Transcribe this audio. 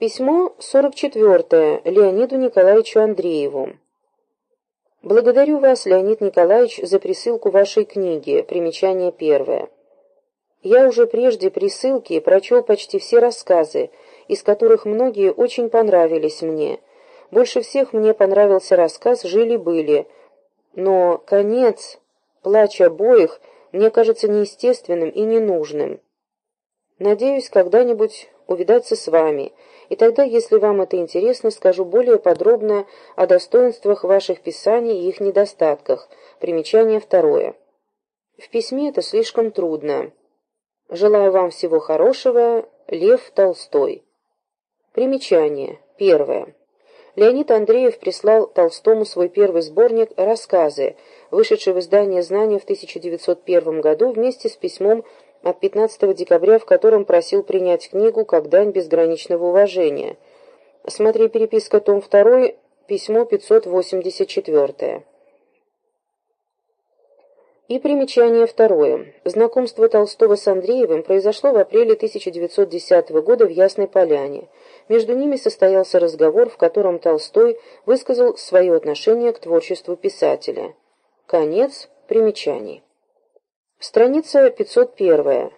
Письмо 44 Леониду Николаевичу Андрееву. Благодарю вас, Леонид Николаевич, за присылку вашей книги, примечание первое. Я уже прежде присылки прочел почти все рассказы, из которых многие очень понравились мне. Больше всех мне понравился рассказ «Жили-были», но конец, плач обоих, мне кажется неестественным и ненужным. Надеюсь когда-нибудь увидаться с вами, и тогда, если вам это интересно, скажу более подробно о достоинствах ваших писаний и их недостатках. Примечание второе. В письме это слишком трудно. Желаю вам всего хорошего. Лев Толстой. Примечание. Первое. Леонид Андреев прислал Толстому свой первый сборник «Рассказы», вышедший в издании «Знания» в 1901 году вместе с письмом от 15 декабря, в котором просил принять книгу как дань безграничного уважения. Смотри переписка, том 2, письмо 584. И примечание второе. Знакомство Толстого с Андреевым произошло в апреле 1910 года в Ясной Поляне. Между ними состоялся разговор, в котором Толстой высказал свое отношение к творчеству писателя. Конец примечаний. Страница 501.